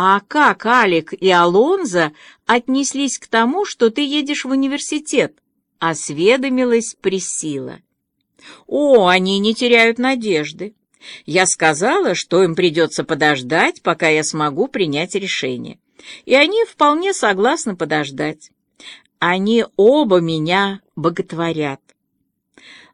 «А как Алик и Алонзо отнеслись к тому, что ты едешь в университет?» — осведомилась Присила. «О, они не теряют надежды. Я сказала, что им придется подождать, пока я смогу принять решение. И они вполне согласны подождать. Они оба меня боготворят.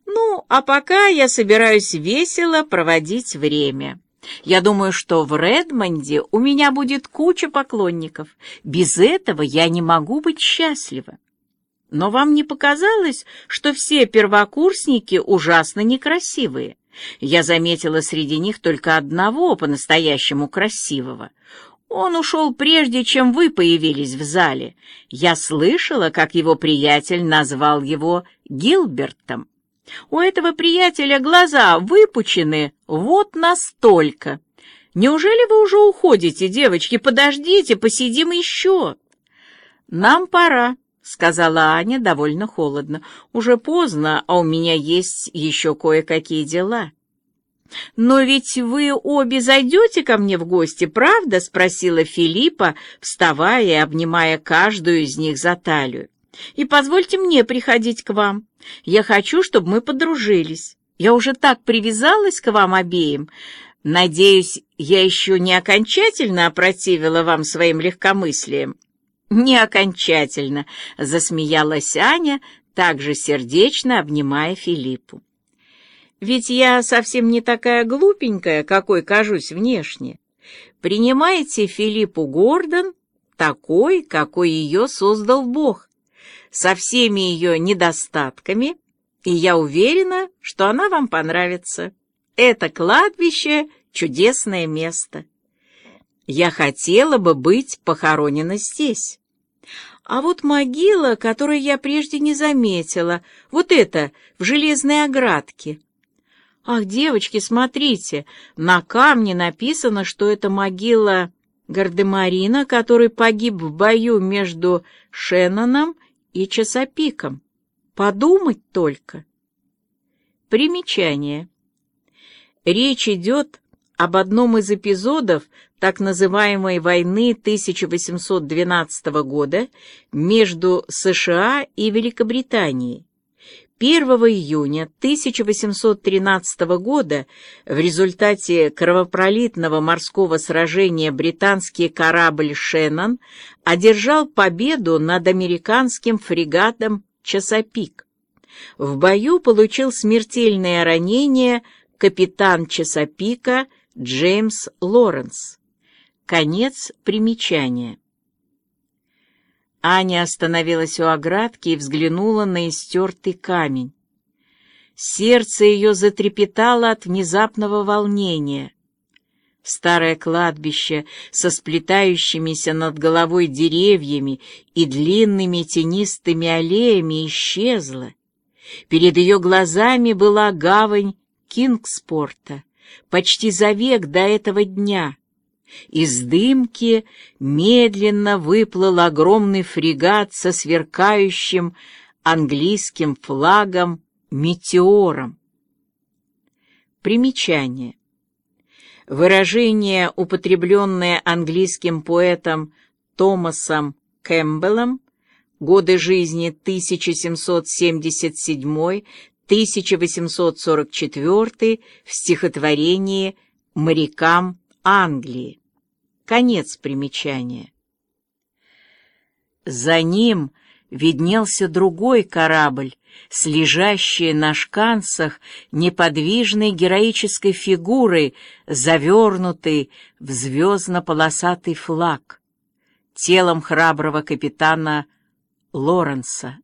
Ну, а пока я собираюсь весело проводить время». Я думаю, что в Редмонде у меня будет куча поклонников. Без этого я не могу быть счастлива. Но вам не показалось, что все первокурсники ужасно некрасивые? Я заметила среди них только одного по-настоящему красивого. Он ушел прежде, чем вы появились в зале. Я слышала, как его приятель назвал его Гилбертом. У этого приятеля глаза выпучены вот настолько. Неужели вы уже уходите, девочки? Подождите, посидим еще. Нам пора, сказала Аня довольно холодно. Уже поздно, а у меня есть еще кое-какие дела. «Но ведь вы обе зайдете ко мне в гости, правда?» — спросила Филиппа, вставая и обнимая каждую из них за талию. «И позвольте мне приходить к вам. Я хочу, чтобы мы подружились. Я уже так привязалась к вам обеим. Надеюсь, я еще не окончательно опротивила вам своим легкомыслием. Не окончательно, засмеялась Аня, также сердечно обнимая Филиппу. Ведь я совсем не такая глупенькая, какой кажусь внешне. Принимайте Филиппу Гордон такой, какой ее создал Бог со всеми ее недостатками, и я уверена, что она вам понравится. Это кладбище — чудесное место. Я хотела бы быть похоронена здесь. А вот могила, которую я прежде не заметила, вот эта, в железной оградке. Ах, девочки, смотрите, на камне написано, что это могила Гардемарина, который погиб в бою между Шенноном и часопиком. Подумать только. Примечание. Речь идет об одном из эпизодов так называемой войны 1812 года между США и Великобританией. 1 июня 1813 года в результате кровопролитного морского сражения британский корабль «Шеннон» одержал победу над американским фрегатом «Часопик». В бою получил смертельное ранение капитан «Часопика» Джеймс Лоренс. Конец примечания. Аня остановилась у оградки и взглянула на истертый камень. Сердце ее затрепетало от внезапного волнения. Старое кладбище со сплетающимися над головой деревьями и длинными тенистыми аллеями исчезло. Перед ее глазами была гавань Кингспорта, почти за век до этого дня — из дымки медленно выплыл огромный фрегат со сверкающим английским флагом «Метеором». Примечание. Выражение, употребленное английским поэтом Томасом Кэмпбеллом, годы жизни 1777-1844 в стихотворении «Морякам Англии». Конец примечания. За ним виднелся другой корабль с лежащей на шканцах неподвижной героической фигурой, завернутой в звездно-полосатый флаг, телом храброго капитана Лоренса.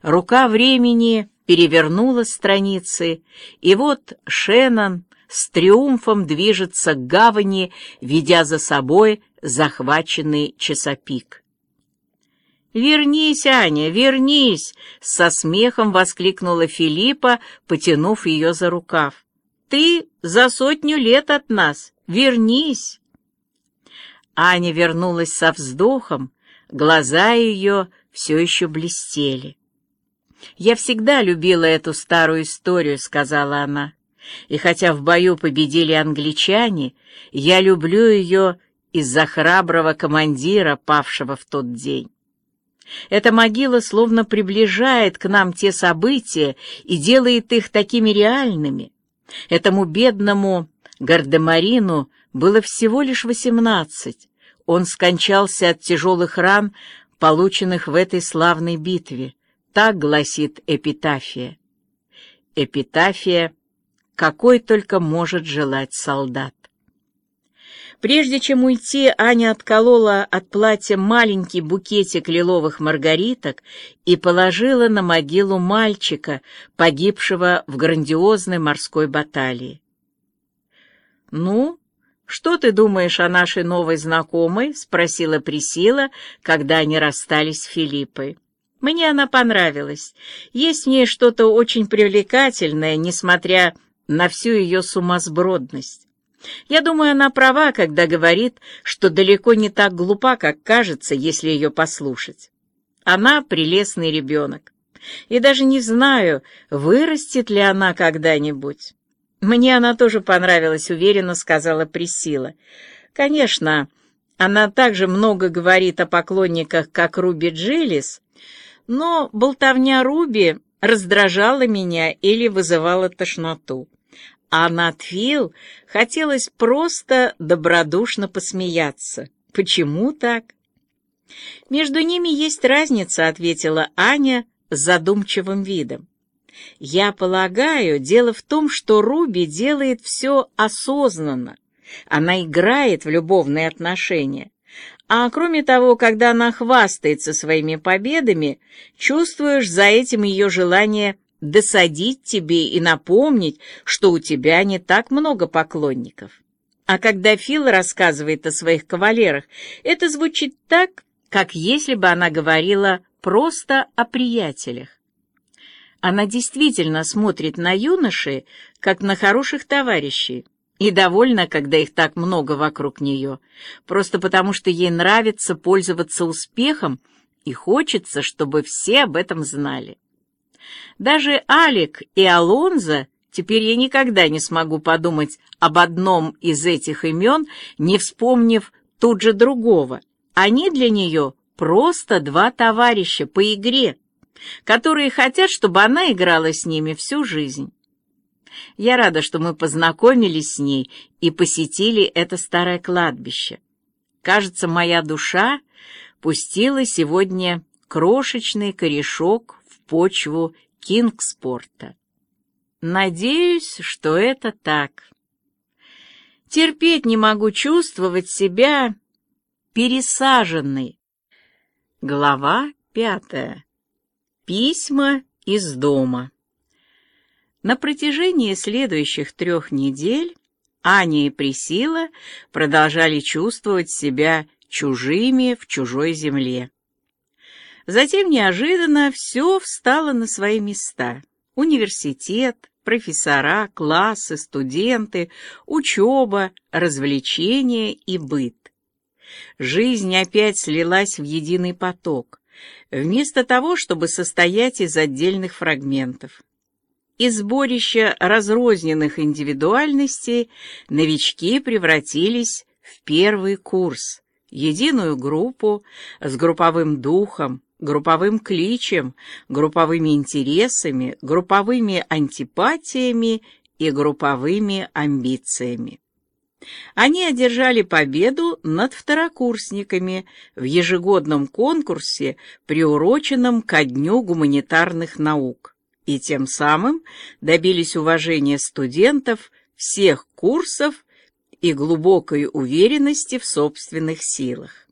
Рука времени перевернула страницы, и вот Шеннон с триумфом движется к гавани, ведя за собой захваченный часопик. «Вернись, Аня, вернись!» — со смехом воскликнула Филиппа, потянув ее за рукав. «Ты за сотню лет от нас! Вернись!» Аня вернулась со вздохом, глаза ее все еще блестели. «Я всегда любила эту старую историю», — сказала она. И хотя в бою победили англичане, я люблю ее из-за храброго командира, павшего в тот день. Эта могила словно приближает к нам те события и делает их такими реальными. Этому бедному Гардемарину было всего лишь восемнадцать. Он скончался от тяжелых ран, полученных в этой славной битве. Так гласит эпитафия. Эпитафия, какой только может желать солдат. Прежде чем уйти, Аня отколола от платья маленький букетик лиловых маргариток и положила на могилу мальчика, погибшего в грандиозной морской баталии. «Ну, что ты думаешь о нашей новой знакомой?» — спросила Присила, когда они расстались с Филиппой. «Мне она понравилась. Есть в ней что-то очень привлекательное, несмотря на всю ее сумасбродность. Я думаю, она права, когда говорит, что далеко не так глупа, как кажется, если ее послушать. Она прелестный ребенок. И даже не знаю, вырастет ли она когда-нибудь. Мне она тоже понравилась, уверенно сказала Присила. Конечно, она также много говорит о поклонниках, как Руби Джилис, но болтовня Руби раздражала меня или вызывала тошноту а Натфил хотелось просто добродушно посмеяться. Почему так? «Между ними есть разница», — ответила Аня с задумчивым видом. «Я полагаю, дело в том, что Руби делает все осознанно. Она играет в любовные отношения. А кроме того, когда она хвастается своими победами, чувствуешь за этим ее желание досадить тебе и напомнить, что у тебя не так много поклонников. А когда Фил рассказывает о своих кавалерах, это звучит так, как если бы она говорила просто о приятелях. Она действительно смотрит на юношей, как на хороших товарищей, и довольна, когда их так много вокруг нее, просто потому что ей нравится пользоваться успехом и хочется, чтобы все об этом знали. Даже Алик и Алонзо Теперь я никогда не смогу подумать об одном из этих имен, не вспомнив тут же другого. Они для нее просто два товарища по игре, которые хотят, чтобы она играла с ними всю жизнь. Я рада, что мы познакомились с ней и посетили это старое кладбище. Кажется, моя душа пустила сегодня крошечный корешок почву Кингспорта. Надеюсь, что это так. Терпеть не могу чувствовать себя пересаженной. Глава пятая. Письма из дома. На протяжении следующих трех недель Аня и Присила продолжали чувствовать себя чужими в чужой земле. Затем неожиданно все встало на свои места. Университет, профессора, классы, студенты, учеба, развлечения и быт. Жизнь опять слилась в единый поток, вместо того, чтобы состоять из отдельных фрагментов. Из сборища разрозненных индивидуальностей новички превратились в первый курс, единую группу с групповым духом, групповым кличем, групповыми интересами, групповыми антипатиями и групповыми амбициями. Они одержали победу над второкурсниками в ежегодном конкурсе, приуроченном ко Дню гуманитарных наук, и тем самым добились уважения студентов всех курсов и глубокой уверенности в собственных силах.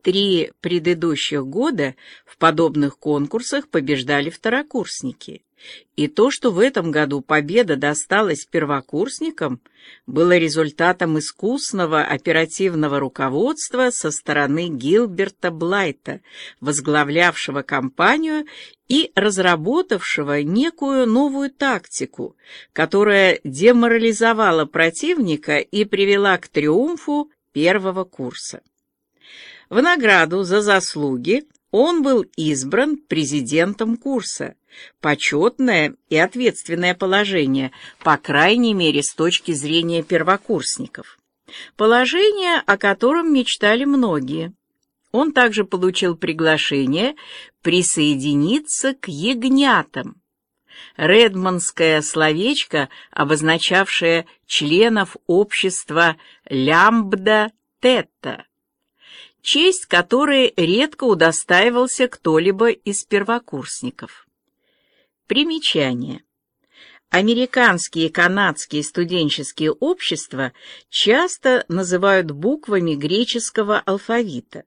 Три предыдущих года в подобных конкурсах побеждали второкурсники. И то, что в этом году победа досталась первокурсникам, было результатом искусного оперативного руководства со стороны Гилберта Блайта, возглавлявшего кампанию и разработавшего некую новую тактику, которая деморализовала противника и привела к триумфу первого курса. В награду за заслуги он был избран президентом курса. Почетное и ответственное положение, по крайней мере, с точки зрения первокурсников. Положение, о котором мечтали многие. Он также получил приглашение присоединиться к ягнятам. Редманское словечко, обозначавшее членов общества лямбда-тета, честь которой редко удостаивался кто-либо из первокурсников. Примечание. Американские и канадские студенческие общества часто называют буквами греческого алфавита.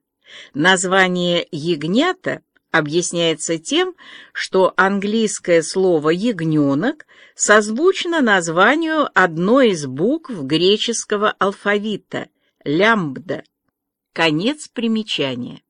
Название «ягнята» объясняется тем, что английское слово «ягненок» созвучно названию одной из букв греческого алфавита – лямбда. Конец примечания.